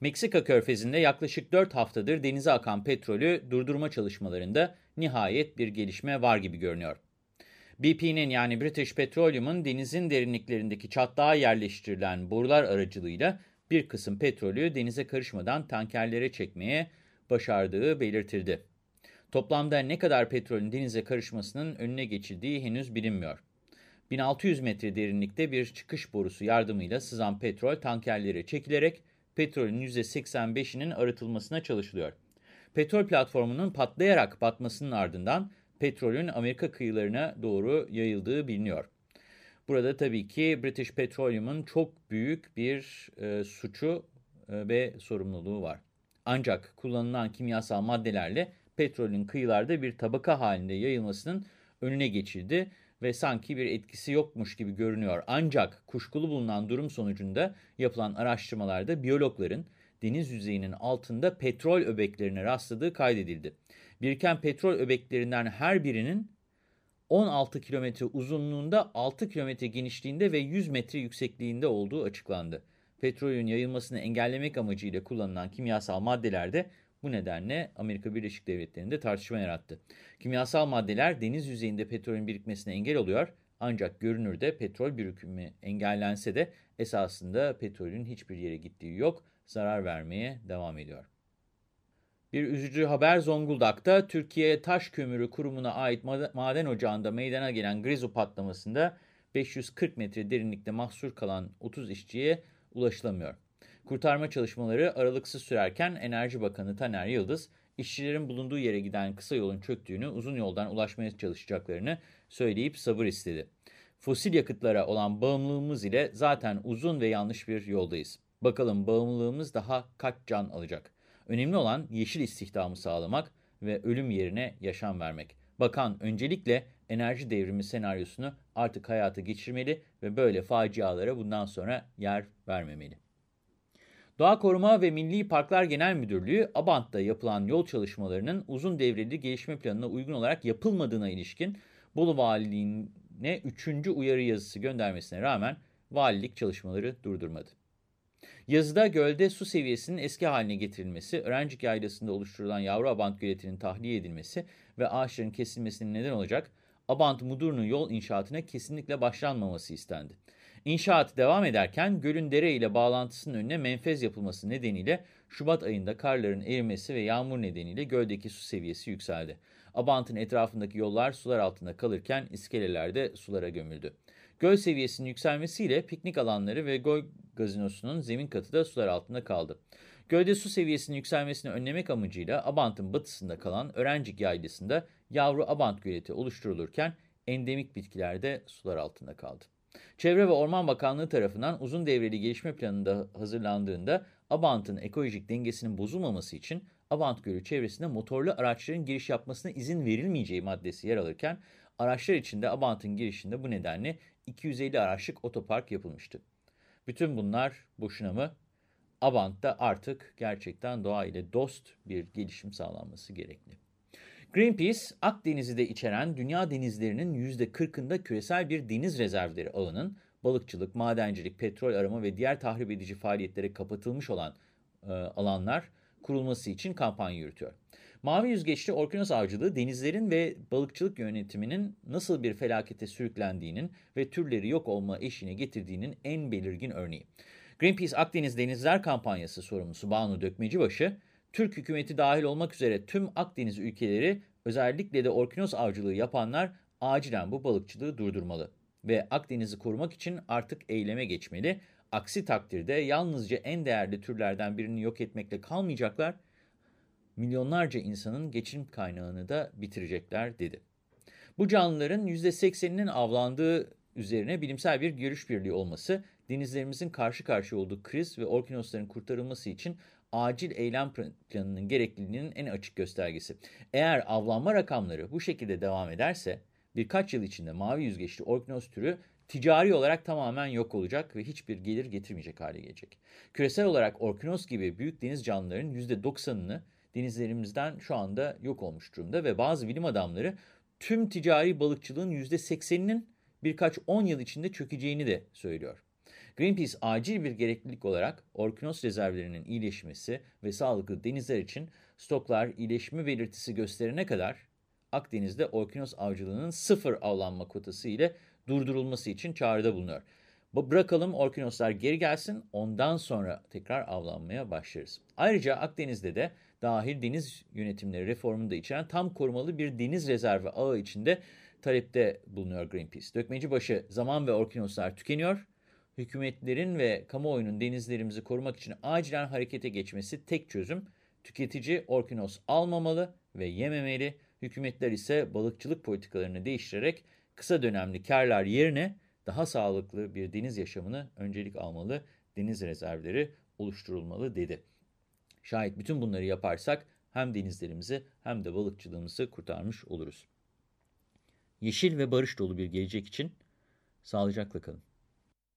Meksika körfezinde yaklaşık 4 haftadır denize akan petrolü durdurma çalışmalarında nihayet bir gelişme var gibi görünüyor. BP'nin yani British Petroleum'un denizin derinliklerindeki çatlağa yerleştirilen borular aracılığıyla bir kısım petrolü denize karışmadan tankerlere çekmeye başardığı belirtildi. Toplamda ne kadar petrolün denize karışmasının önüne geçildiği henüz bilinmiyor. 1600 metre derinlikte bir çıkış borusu yardımıyla sızan petrol tankerlere çekilerek petrolün %85'inin arıtılmasına çalışılıyor. Petrol platformunun patlayarak batmasının ardından petrolün Amerika kıyılarına doğru yayıldığı biliniyor. Burada tabii ki British Petroleum'un çok büyük bir e, suçu e, ve sorumluluğu var. Ancak kullanılan kimyasal maddelerle petrolün kıyılarda bir tabaka halinde yayılmasının önüne geçildi ve sanki bir etkisi yokmuş gibi görünüyor. Ancak kuşkulu bulunan durum sonucunda yapılan araştırmalarda biyologların deniz yüzeyinin altında petrol öbeklerine rastladığı kaydedildi. Biriken petrol öbeklerinden her birinin 16 kilometre uzunluğunda, 6 kilometre genişliğinde ve 100 metre yüksekliğinde olduğu açıklandı. Petrolün yayılmasını engellemek amacıyla kullanılan kimyasal maddeler de bu nedenle Amerika Birleşik Devletleri'nde tartışma yarattı. Kimyasal maddeler deniz yüzeyinde petrolün birikmesine engel oluyor. Ancak görünürde petrol birikimi engellense de esasında petrolün hiçbir yere gittiği yok, zarar vermeye devam ediyor. Bir üzücü haber Zonguldak'ta Türkiye Taş Kömürü Kurumu'na ait maden ocağında meydana gelen grizu patlamasında 540 metre derinlikte mahsur kalan 30 işçiye ulaşılamıyor. Kurtarma çalışmaları aralıksız sürerken Enerji Bakanı Taner Yıldız, işçilerin bulunduğu yere giden kısa yolun çöktüğünü, uzun yoldan ulaşmaya çalışacaklarını söyleyip sabır istedi. Fosil yakıtlara olan bağımlılığımız ile zaten uzun ve yanlış bir yoldayız. Bakalım bağımlılığımız daha kaç can alacak? Önemli olan yeşil istihdamı sağlamak ve ölüm yerine yaşam vermek. Bakan öncelikle enerji devrimi senaryosunu artık hayata geçirmeli ve böyle facialara bundan sonra yer vermemeli. Doğa Koruma ve Milli Parklar Genel Müdürlüğü, Abant'ta yapılan yol çalışmalarının uzun devreli gelişme planına uygun olarak yapılmadığına ilişkin Bolu Valiliğine 3. uyarı yazısı göndermesine rağmen valilik çalışmaları durdurmadı. Yazıda gölde su seviyesinin eski haline getirilmesi, Öğrencik Yaylası'nda oluşturulan yavru abant göletinin tahliye edilmesi ve ağaçların kesilmesinin neden olacak Abant-Mudurnu yol inşaatına kesinlikle başlanmaması istendi. İnşaat devam ederken gölün dere ile bağlantısının önüne menfez yapılması nedeniyle Şubat ayında karların erimesi ve yağmur nedeniyle göldeki su seviyesi yükseldi. Abant'ın etrafındaki yollar sular altında kalırken iskeleler de sulara gömüldü. Göl seviyesinin yükselmesiyle piknik alanları ve göl gazinosunun zemin katı da sular altında kaldı. Gölde su seviyesinin yükselmesini önlemek amacıyla Abant'ın batısında kalan Öğrencik Yaylası'nda yavru Abant göleti oluşturulurken endemik bitkiler de sular altında kaldı. Çevre ve Orman Bakanlığı tarafından uzun devreli gelişme planında hazırlandığında Abant'ın ekolojik dengesinin bozulmaması için Abant Gölü çevresinde motorlu araçların giriş yapmasına izin verilmeyeceği maddesi yer alırken araçlar içinde Abant'ın girişinde bu nedenle 250 araçlık otopark yapılmıştı. Bütün bunlar boşuna mı? Abant'ta artık gerçekten doğa ile dost bir gelişim sağlanması gerekli. Greenpeace, Akdeniz'i de içeren dünya denizlerinin %40'ında küresel bir deniz rezervleri ağının balıkçılık, madencilik, petrol arama ve diğer tahrip edici faaliyetlere kapatılmış olan e, alanlar kurulması için kampanya yürütüyor. Mavi yüzgeçli orkinos avcılığı denizlerin ve balıkçılık yönetiminin nasıl bir felakete sürüklendiğinin ve türleri yok olma eşiğine getirdiğinin en belirgin örneği. Greenpeace Akdeniz Denizler Kampanyası sorumlusu Banu Dökmecibaşı, Türk hükümeti dahil olmak üzere tüm Akdeniz ülkeleri özellikle de orkinos avcılığı yapanlar acilen bu balıkçılığı durdurmalı ve Akdeniz'i korumak için artık eyleme geçmeli. Aksi takdirde yalnızca en değerli türlerden birini yok etmekle kalmayacaklar, milyonlarca insanın geçim kaynağını da bitirecekler dedi. Bu canlıların %80'inin avlandığı üzerine bilimsel bir görüş birliği olması, denizlerimizin karşı karşıya olduğu kriz ve orkinosların kurtarılması için acil eylem planının gerekliliğinin en açık göstergesi. Eğer avlanma rakamları bu şekilde devam ederse birkaç yıl içinde mavi yüzgeçli orkinos türü ticari olarak tamamen yok olacak ve hiçbir gelir getirmeyecek hale gelecek. Küresel olarak orkinos gibi büyük deniz canlılarının %90'ını denizlerimizden şu anda yok olmuş durumda ve bazı bilim adamları tüm ticari balıkçılığın %80'inin birkaç 10 yıl içinde çökeceğini de söylüyor. Greenpeace acil bir gereklilik olarak orkinos rezervlerinin iyileşmesi ve sağlıklı denizler için stoklar iyileşme belirtisi gösterene kadar Akdeniz'de orkinos avcılığının sıfır avlanma kotası ile durdurulması için çağrıda bulunuyor. Bırakalım orkinoslar geri gelsin ondan sonra tekrar avlanmaya başlarız. Ayrıca Akdeniz'de de dahil deniz yönetimleri reformunu da içeren tam korumalı bir deniz rezervi ağı içinde talepte bulunuyor Greenpeace. Dökmecibaşı zaman ve orkinoslar tükeniyor. Hükümetlerin ve kamuoyunun denizlerimizi korumak için acilen harekete geçmesi tek çözüm. Tüketici orkinos almamalı ve yememeli. Hükümetler ise balıkçılık politikalarını değiştirerek kısa dönemli karlar yerine daha sağlıklı bir deniz yaşamını öncelik almalı, deniz rezervleri oluşturulmalı dedi. Şayet bütün bunları yaparsak hem denizlerimizi hem de balıkçılığımızı kurtarmış oluruz. Yeşil ve barış dolu bir gelecek için sağlıcakla kalın.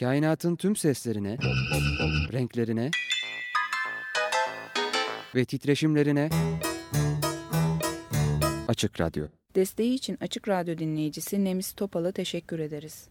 Kainatın tüm seslerine, renklerine ve titreşimlerine Açık Radyo. Desteği için Açık Radyo dinleyicisi Nemis Topal'a teşekkür ederiz.